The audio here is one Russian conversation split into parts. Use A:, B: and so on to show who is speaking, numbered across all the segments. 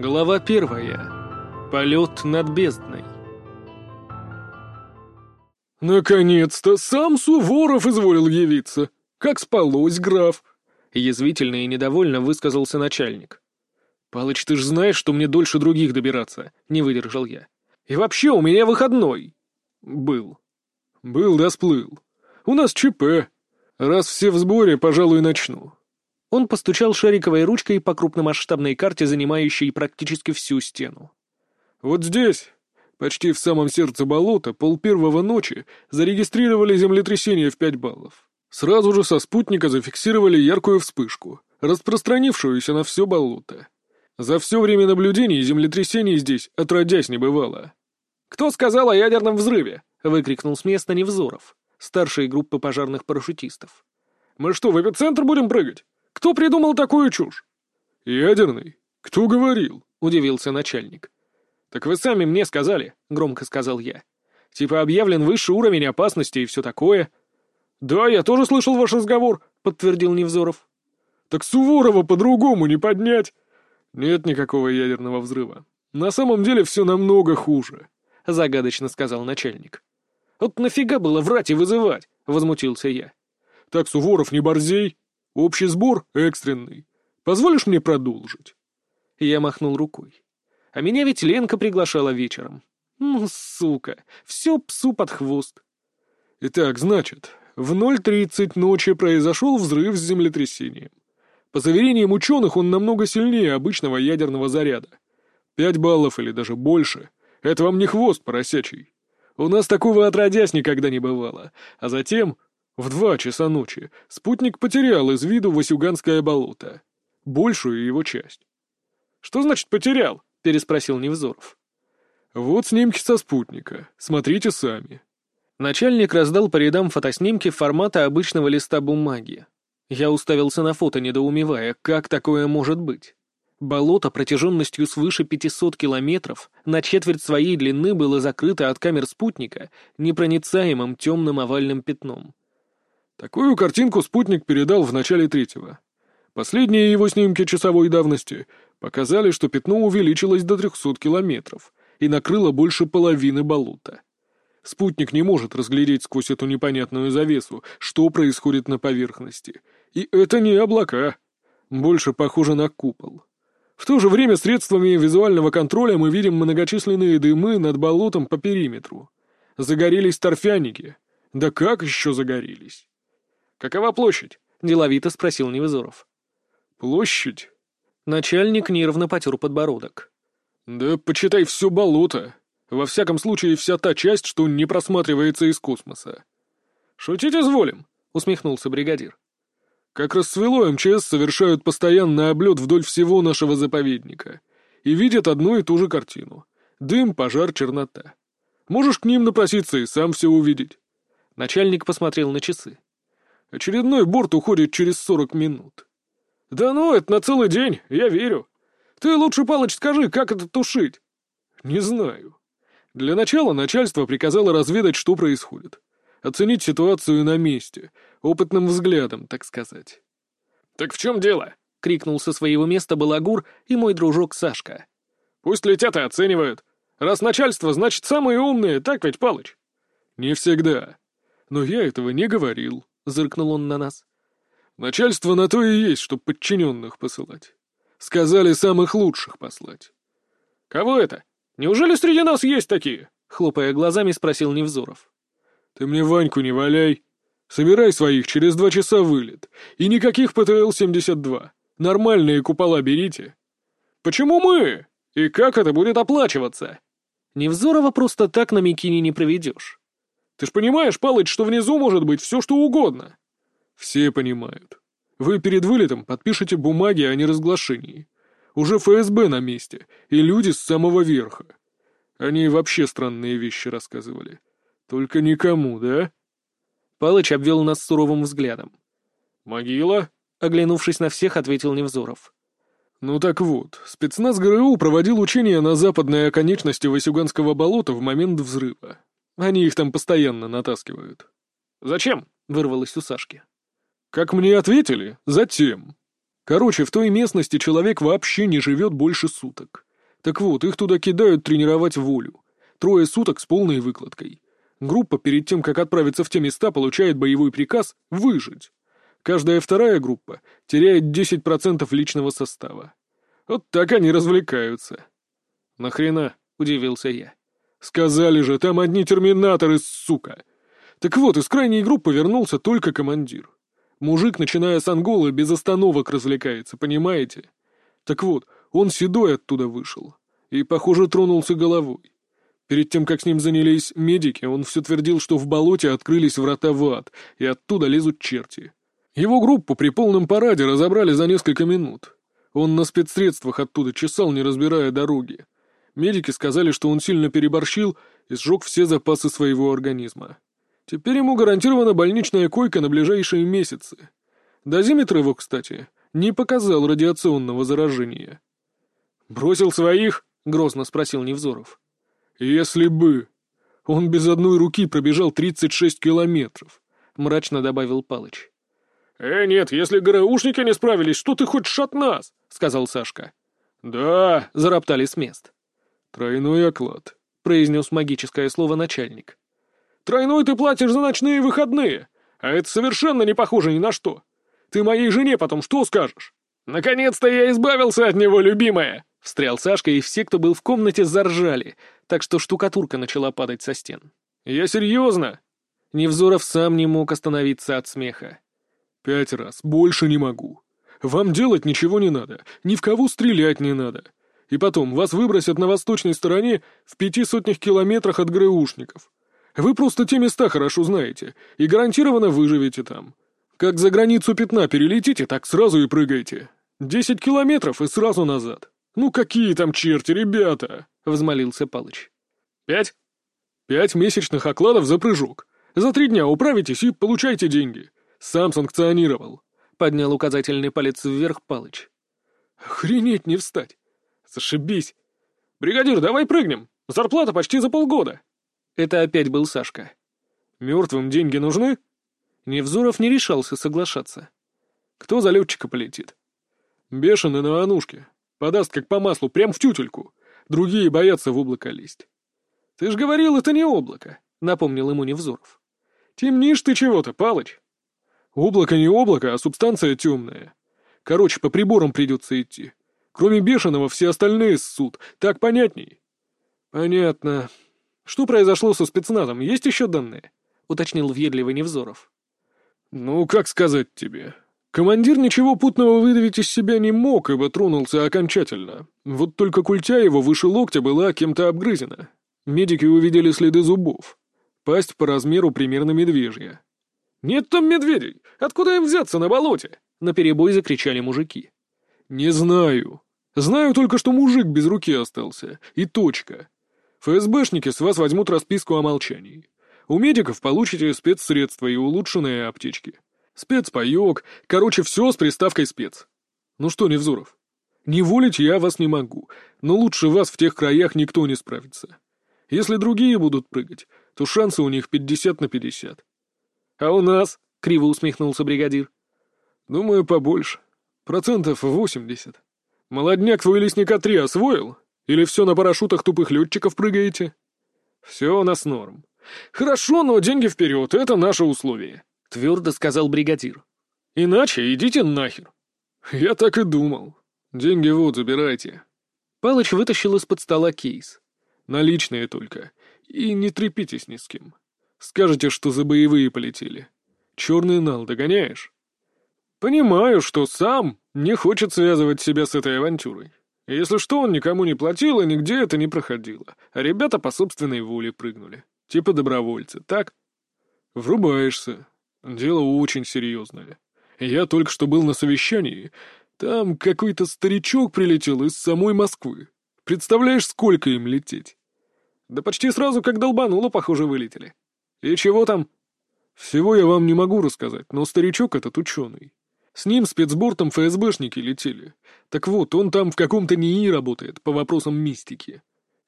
A: Глава первая. Полет над бездной.
B: «Наконец-то сам Суворов изволил явиться. Как спалось, граф?»
A: Язвительно и недовольно высказался начальник. «Палыч, ты ж знаешь, что мне дольше других добираться», — не выдержал я. «И вообще у меня выходной». «Был».
B: «Был да сплыл. У нас ЧП. Раз все в сборе, пожалуй, начну».
A: Он постучал шариковой ручкой по крупномасштабной карте, занимающей практически всю стену.
B: «Вот здесь, почти в самом сердце болота, пол первого ночи зарегистрировали землетрясение в пять баллов. Сразу же со спутника зафиксировали яркую вспышку, распространившуюся на все болото. За все время наблюдений землетрясений здесь отродясь не бывало.
A: «Кто сказал о ядерном взрыве?» — выкрикнул с места Невзоров, старшей группы пожарных парашютистов.
B: «Мы что, в эпицентр будем прыгать? Кто придумал такую чушь?» «Ядерный? Кто говорил?» — удивился начальник.
A: «Так вы сами мне сказали», — громко сказал я. «Типа объявлен высший уровень опасности и все такое».
B: «Да, я тоже слышал ваш разговор», — подтвердил Невзоров. «Так Суворова по-другому не поднять». «Нет никакого ядерного взрыва. На самом деле все намного хуже», — загадочно сказал начальник.
A: «Вот нафига было врать и вызывать?» — возмутился я.
B: «Так, Суворов, не борзей. Общий сбор экстренный. Позволишь мне продолжить?»
A: Я махнул рукой. А меня ведь Ленка приглашала вечером. Ну, сука, все псу под хвост.
B: Итак, значит, в 0.30 ночи произошел взрыв с землетрясением. По заверениям ученых, он намного сильнее обычного ядерного заряда. Пять баллов или даже больше. Это вам не хвост поросячий. У нас такого отродясь никогда не бывало. А затем, в два часа ночи, спутник потерял из виду Васюганское болото. Большую его часть.
A: «Что значит потерял?» — переспросил Невзоров.
B: «Вот снимки со спутника. Смотрите сами».
A: Начальник раздал по рядам фотоснимки формата обычного листа бумаги. Я уставился на фото, недоумевая, как такое может быть. Болото протяженностью свыше 500 километров на четверть своей длины было закрыто от камер спутника непроницаемым темным овальным пятном.
B: Такую картинку спутник передал в начале третьего. Последние его снимки часовой давности показали, что пятно увеличилось до 300 километров и накрыло больше половины болота. Спутник не может разглядеть сквозь эту непонятную завесу, что происходит на поверхности. И это не облака. Больше похоже на купол. В то же время средствами визуального контроля мы видим многочисленные дымы над болотом по периметру. Загорелись торфяники. Да как еще загорелись?
A: «Какова площадь?» — деловито спросил Невзоров.
B: «Площадь?»
A: Начальник нервно потер подбородок.
B: «Да почитай все болото. Во всяком случае, вся та часть, что не просматривается из космоса».
A: «Шутить изволим», — усмехнулся бригадир.
B: «Как рассвело, МЧС совершают постоянный облет вдоль всего нашего заповедника и видят одну и ту же картину. Дым, пожар, чернота. Можешь к ним напроситься и сам все увидеть».
A: Начальник посмотрел на часы.
B: «Очередной борт уходит через сорок минут». «Да ну, это на целый день, я верю. Ты лучше, Палыч, скажи, как это тушить?» «Не знаю. Для начала начальство приказало разведать, что происходит. Оценить ситуацию на месте, опытным взглядом, так сказать».
A: «Так в чем дело?» — крикнул со своего места Балагур и мой дружок Сашка.
B: «Пусть летят и оценивают. Раз начальство, значит, самые умные, так ведь, Палыч?» «Не всегда. Но я этого не говорил», — зыркнул он на нас. Начальство на то и есть, чтобы подчиненных посылать. Сказали самых лучших послать.
A: Кого это? Неужели среди нас есть такие? Хлопая глазами, спросил Невзоров.
B: Ты мне Ваньку не валяй. Собирай своих, через два часа вылет. И никаких ПТЛ-72. Нормальные купола берите.
A: Почему мы? И как это будет оплачиваться? Невзорова просто так на Микине не проведешь.
B: Ты ж понимаешь, Палыч, что внизу может быть все что угодно. Все понимают. Вы перед вылетом подпишете бумаги о неразглашении. Уже ФСБ на месте, и люди с самого верха. Они вообще странные вещи рассказывали. Только никому, да?
A: Палыч обвел нас суровым взглядом.
B: «Могила?»
A: — оглянувшись на всех, ответил Невзоров.
B: «Ну так вот, спецназ ГРУ проводил учения на западной оконечности Васюганского болота в момент взрыва. Они их там постоянно натаскивают».
A: «Зачем?» — вырвалось у Сашки.
B: Как мне ответили, затем. Короче, в той местности человек вообще не живет больше суток. Так вот, их туда кидают тренировать волю. Трое суток с полной выкладкой. Группа перед тем, как отправиться в те места, получает боевой приказ «выжить». Каждая вторая группа теряет 10% личного состава. Вот так они развлекаются.
A: «Нахрена?» — удивился я.
B: «Сказали же, там одни терминаторы, сука!» Так вот, из крайней группы вернулся только командир. Мужик, начиная с Анголы, без остановок развлекается, понимаете? Так вот, он седой оттуда вышел. И, похоже, тронулся головой. Перед тем, как с ним занялись медики, он все твердил, что в болоте открылись врата в ад, и оттуда лезут черти. Его группу при полном параде разобрали за несколько минут. Он на спецсредствах оттуда чесал, не разбирая дороги. Медики сказали, что он сильно переборщил и сжег все запасы своего организма. Теперь ему гарантирована больничная койка на ближайшие месяцы. Дозиметр его, кстати, не показал радиационного заражения.
A: «Бросил своих?» — грозно спросил Невзоров.
B: «Если бы. Он без одной руки пробежал 36 километров», — мрачно добавил Палыч.
A: «Э, нет, если ГРУшники не справились, что ты хочешь от нас?» — сказал Сашка.
B: «Да», —
A: зароптали с мест.
B: «Тройной оклад», — произнес магическое слово начальник.
A: «Тройной ты платишь за ночные выходные, а это совершенно не похоже ни на что. Ты моей жене потом что скажешь?» «Наконец-то я избавился от него, любимая!» — встрял Сашка, и все, кто был в комнате, заржали, так что штукатурка начала падать со стен.
B: «Я серьезно!»
A: Невзоров сам не мог остановиться от смеха.
B: «Пять раз. Больше не могу. Вам делать ничего не надо, ни в кого стрелять не надо. И потом, вас выбросят на восточной стороне в пяти сотнях километрах от ГРУшников. Вы просто те места хорошо знаете и гарантированно выживете там. Как за границу пятна перелетите, так сразу и прыгайте. Десять километров и сразу назад. Ну какие там черти, ребята!» — взмолился Палыч.
A: «Пять?»
B: «Пять месячных окладов за прыжок. За три дня управитесь и получайте деньги. Сам санкционировал», — поднял указательный палец вверх Палыч.
A: «Охренеть не встать! Зашибись! Бригадир, давай прыгнем! Зарплата почти за полгода!» Это опять был Сашка.
B: «Мертвым деньги нужны?»
A: Невзоров не решался соглашаться.
B: «Кто за летчика полетит?» «Бешеный на анушке. Подаст как по маслу, прям в тютельку. Другие боятся в облако лезть».
A: «Ты ж говорил, это не облако», — напомнил ему Невзоров.
B: «Темнишь ты чего-то, Палыч». «Облако не облако, а субстанция темная. Короче, по приборам придется идти. Кроме бешеного, все остальные ссут. Так понятней?»
A: «Понятно. Что произошло со спецназом? Есть еще данные?» — уточнил въедливый Невзоров.
B: «Ну, как сказать тебе? Командир ничего путного выдавить из себя не мог, ибо тронулся окончательно. Вот только культя его выше локтя была кем-то обгрызена. Медики увидели следы зубов. Пасть по размеру примерно медвежья.
A: «Нет там медведей! Откуда им взяться на болоте?» — наперебой закричали мужики.
B: «Не знаю. Знаю только, что мужик без руки остался. И точка. ФСБшники с вас возьмут расписку о молчании. У медиков получите спецсредства и улучшенные аптечки. Спецпаек, короче, все с приставкой спец. Ну что, Невзоров, не волить я вас не могу, но лучше вас в тех краях никто не справится. Если другие будут прыгать, то шансы у них 50 на 50.
A: А у нас? — криво усмехнулся бригадир.
B: Думаю, побольше. Процентов 80. Молодняк твой лесника 3 освоил? Или все на парашютах тупых летчиков прыгаете?
A: Все у нас норм. Хорошо, но деньги вперед, это наше условие, твердо сказал бригадир. Иначе идите нахер.
B: Я так и думал. Деньги вот, забирайте.
A: Палыч вытащил из-под стола кейс.
B: Наличные только. И не трепитесь ни с кем. Скажете, что за боевые полетели. Черный нал догоняешь?
A: Понимаю, что сам не хочет связывать себя с этой авантюрой. Если что, он никому не платил, и нигде это не проходило. А ребята по собственной воле прыгнули. Типа добровольцы, так?
B: Врубаешься. Дело очень серьезное. Я только что был на совещании. Там какой-то старичок прилетел из самой Москвы. Представляешь, сколько им лететь?
A: Да почти сразу, как долбануло, похоже, вылетели. И чего там?
B: Всего я вам не могу рассказать, но старичок этот ученый. С ним спецбортом ФСБшники летели. Так вот, он там в каком-то НИИ работает, по вопросам мистики.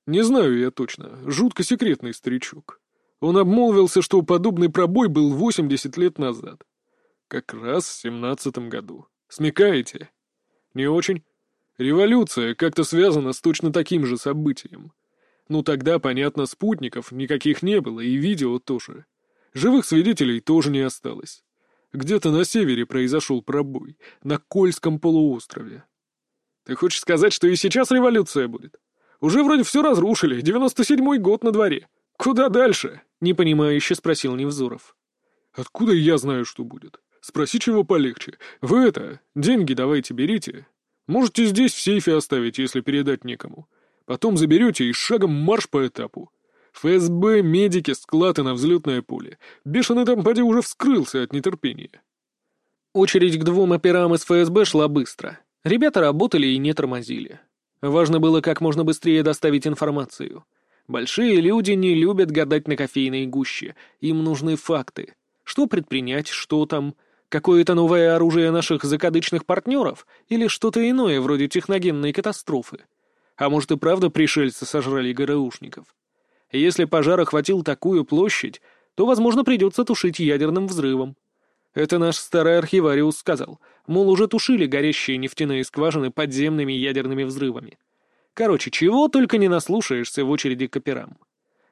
B: Не знаю я точно, жутко секретный старичок. Он обмолвился, что подобный пробой был 80 лет назад. Как раз в семнадцатом году. Смекаете? Не очень? Революция как-то связана с точно таким же событием. Ну тогда, понятно, спутников никаких не было, и видео тоже. Живых свидетелей тоже не осталось. Где-то на севере произошел пробой, на Кольском полуострове. Ты хочешь сказать, что и сейчас революция будет? Уже вроде все разрушили, девяносто седьмой год на дворе. Куда дальше? Непонимающе спросил Невзоров. Откуда я знаю, что будет? Спроси чего полегче. Вы это, деньги давайте берите. Можете здесь в сейфе оставить, если передать некому. Потом заберете и шагом марш по этапу. ФСБ, медики, склады на взлетное поле. Бешеный там поди уже вскрылся от нетерпения.
A: Очередь к двум операм из ФСБ шла быстро. Ребята работали и не тормозили. Важно было как можно быстрее доставить информацию. Большие люди не любят гадать на кофейной гуще. Им нужны факты. Что предпринять, что там, какое-то новое оружие наших закадычных партнеров или что-то иное вроде техногенной катастрофы. А может и правда пришельцы сожрали ГРУшников. Если пожар охватил такую площадь, то, возможно, придется тушить ядерным взрывом. Это наш старый архивариус сказал, мол, уже тушили горящие нефтяные скважины подземными ядерными взрывами. Короче, чего только не наслушаешься в очереди к операм.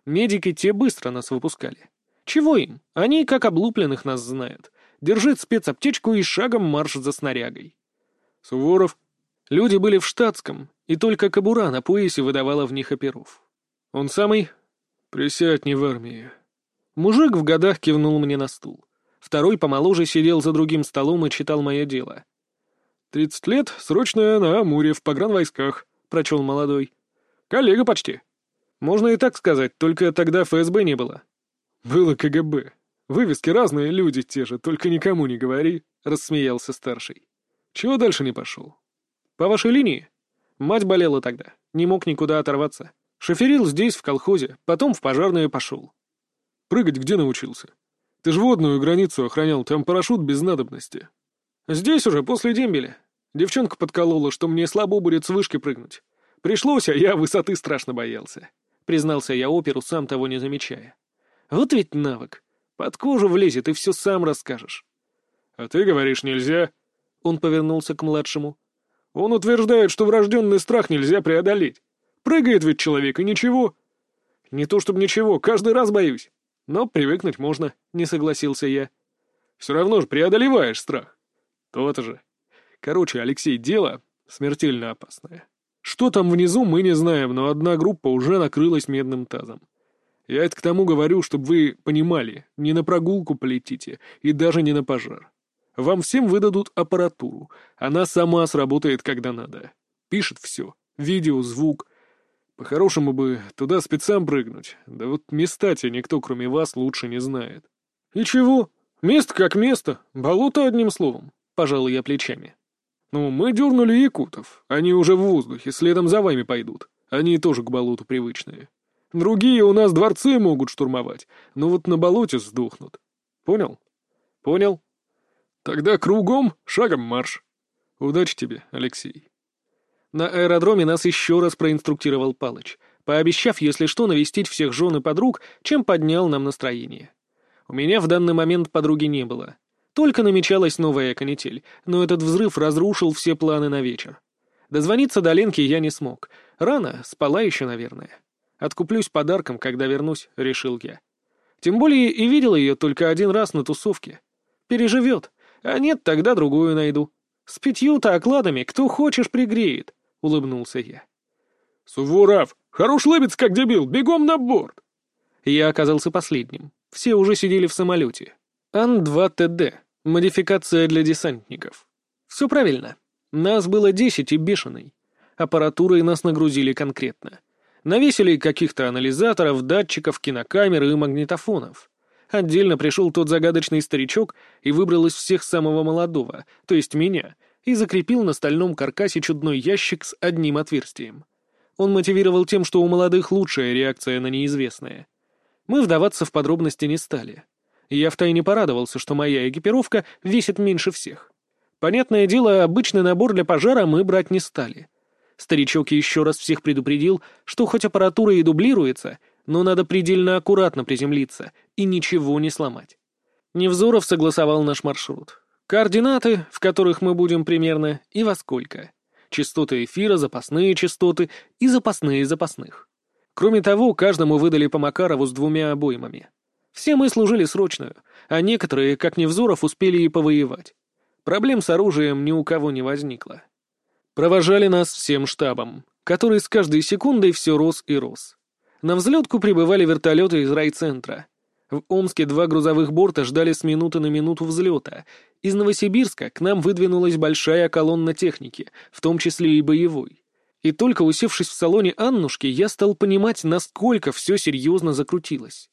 A: Медики те быстро нас выпускали. Чего им? Они, как облупленных, нас знают. Держит спецаптечку и шагом марш за снарягой. Суворов. Люди были в штатском, и только кобура на поясе выдавала в них оперов. Он самый «Присядь не в армии». Мужик в годах кивнул мне на стул. Второй помоложе сидел за другим столом и читал мое дело. «Тридцать лет, срочная на Амуре, в погранвойсках», — прочел молодой. «Коллега почти». «Можно и так сказать, только тогда ФСБ не было». «Было КГБ. Вывески разные, люди те же, только никому не говори», — рассмеялся старший. «Чего дальше не пошел?» «По вашей линии?» Мать болела тогда, не мог никуда оторваться. Шоферил здесь, в колхозе, потом в пожарную пошел. Прыгать где научился? Ты ж водную границу охранял, там парашют без надобности. Здесь уже, после дембеля. Девчонка подколола, что мне слабо будет с вышки прыгнуть. Пришлось, а я высоты страшно боялся. Признался я оперу, сам того не замечая. Вот ведь навык. Под кожу влезет и все сам расскажешь. А ты говоришь, нельзя. Он повернулся к младшему. Он утверждает, что врожденный страх нельзя преодолеть. Прыгает ведь человек, и ничего. Не то чтобы ничего, каждый раз боюсь. Но привыкнуть можно, не согласился я. Все равно же преодолеваешь страх. То-то же. Короче, Алексей, дело смертельно опасное. Что там внизу, мы не знаем, но одна группа уже накрылась медным тазом. Я это к тому говорю, чтобы вы понимали, не на прогулку полетите и даже не на пожар. Вам всем выдадут аппаратуру. Она сама сработает, когда надо. Пишет все. Видео, звук, по-хорошему бы туда спецам прыгнуть, да вот места те никто, кроме вас, лучше не знает. И чего? Место как место, болото одним словом, пожал я плечами. Ну, мы дернули якутов, они уже в воздухе, следом за вами пойдут. Они тоже к болоту привычные. Другие у нас дворцы могут штурмовать, но вот на болоте сдохнут. Понял? Понял. Тогда кругом, шагом марш. Удачи тебе, Алексей. На аэродроме нас еще раз проинструктировал Палыч, пообещав, если что, навестить всех жен и подруг, чем поднял нам настроение. У меня в данный момент подруги не было. Только намечалась новая канитель, но этот взрыв разрушил все планы на вечер. Дозвониться до Ленки я не смог. Рано, спала еще, наверное. Откуплюсь подарком, когда вернусь, решил я. Тем более и видел ее только один раз на тусовке. Переживет. А нет, тогда другую найду. С пятью-то окладами кто хочешь пригреет. — улыбнулся я. «Суворов! Хорош лыбец, как дебил! Бегом на борт!» Я оказался последним. Все уже сидели в самолете. Ан-2ТД. Модификация для десантников. Все правильно. Нас было десять и бешеный. Аппаратурой нас нагрузили конкретно. Навесили каких-то анализаторов, датчиков, кинокамер и магнитофонов. Отдельно пришел тот загадочный старичок и выбрал из всех самого молодого, то есть меня — и закрепил на стальном каркасе чудной ящик с одним отверстием. Он мотивировал тем, что у молодых лучшая реакция на неизвестное. Мы вдаваться в подробности не стали. Я втайне порадовался, что моя экипировка весит меньше всех. Понятное дело, обычный набор для пожара мы брать не стали. Старичок еще раз всех предупредил, что хоть аппаратура и дублируется, но надо предельно аккуратно приземлиться и ничего не сломать. Невзоров согласовал наш маршрут. Координаты, в которых мы будем примерно, и во сколько. частоты эфира, запасные частоты и запасные запасных. Кроме того, каждому выдали по Макарову с двумя обоймами. Все мы служили срочную, а некоторые, как Невзоров, успели и повоевать. Проблем с оружием ни у кого не возникло. Провожали нас всем штабом, который с каждой секундой все рос и рос. На взлетку прибывали вертолеты из райцентра. В Омске два грузовых борта ждали с минуты на минуту взлета. Из Новосибирска к нам выдвинулась большая колонна техники, в том числе и боевой. И только усевшись в салоне Аннушки, я стал понимать, насколько все серьезно закрутилось.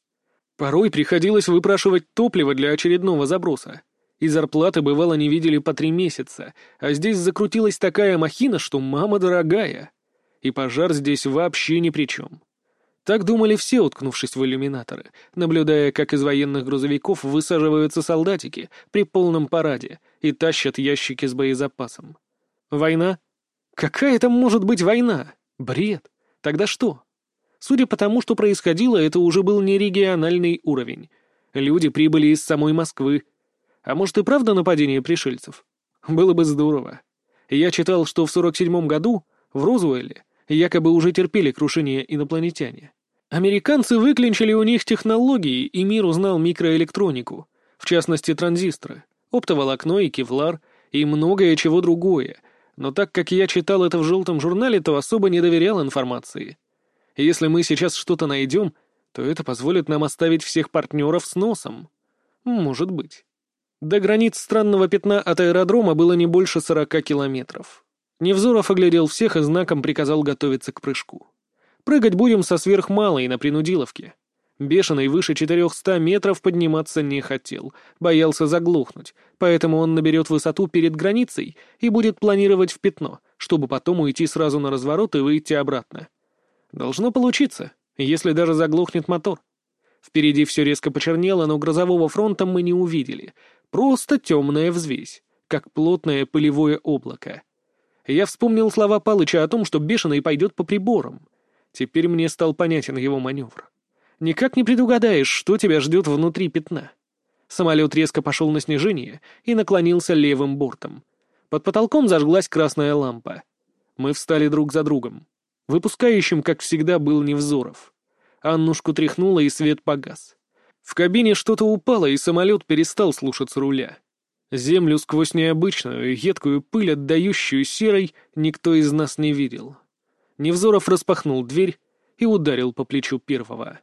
A: Порой приходилось выпрашивать топливо для очередного заброса. И зарплаты, бывало, не видели по три месяца, а здесь закрутилась такая махина, что мама дорогая. И пожар здесь вообще ни при чем. Так думали все, уткнувшись в иллюминаторы, наблюдая, как из военных грузовиков высаживаются солдатики при полном параде и тащат ящики с боезапасом. Война? Какая там может быть война? Бред. Тогда что? Судя по тому, что происходило, это уже был не региональный уровень. Люди прибыли из самой Москвы. А может и правда нападение пришельцев? Было бы здорово. Я читал, что в 47-м году в Розуэлле якобы уже терпели крушение инопланетяне. Американцы выклинчили у них технологии, и мир узнал микроэлектронику, в частности транзисторы, оптоволокно и кевлар, и многое чего другое, но так как я читал это в желтом журнале, то особо не доверял информации. Если мы сейчас что-то найдем, то это позволит нам оставить всех партнеров с носом. Может быть. До границ странного пятна от аэродрома было не больше сорока километров. Невзоров оглядел всех и знаком приказал готовиться к прыжку. Прыгать будем со сверхмалой на принудиловке. Бешеный выше 400 метров подниматься не хотел, боялся заглохнуть, поэтому он наберет высоту перед границей и будет планировать в пятно, чтобы потом уйти сразу на разворот и выйти обратно. Должно получиться, если даже заглохнет мотор. Впереди все резко почернело, но грозового фронта мы не увидели. Просто темная взвесь, как плотное пылевое облако. Я вспомнил слова Палыча о том, что бешеный пойдет по приборам. Теперь мне стал понятен его маневр. Никак не предугадаешь, что тебя ждет внутри пятна. Самолет резко пошел на снижение и наклонился левым бортом. Под потолком зажглась красная лампа. Мы встали друг за другом. Выпускающим, как всегда, был Невзоров. Аннушку тряхнуло, и свет погас. В кабине что-то упало, и самолет перестал слушаться руля. Землю сквозь необычную, едкую пыль, отдающую серой, никто из нас не видел. Невзоров распахнул дверь и ударил по плечу первого.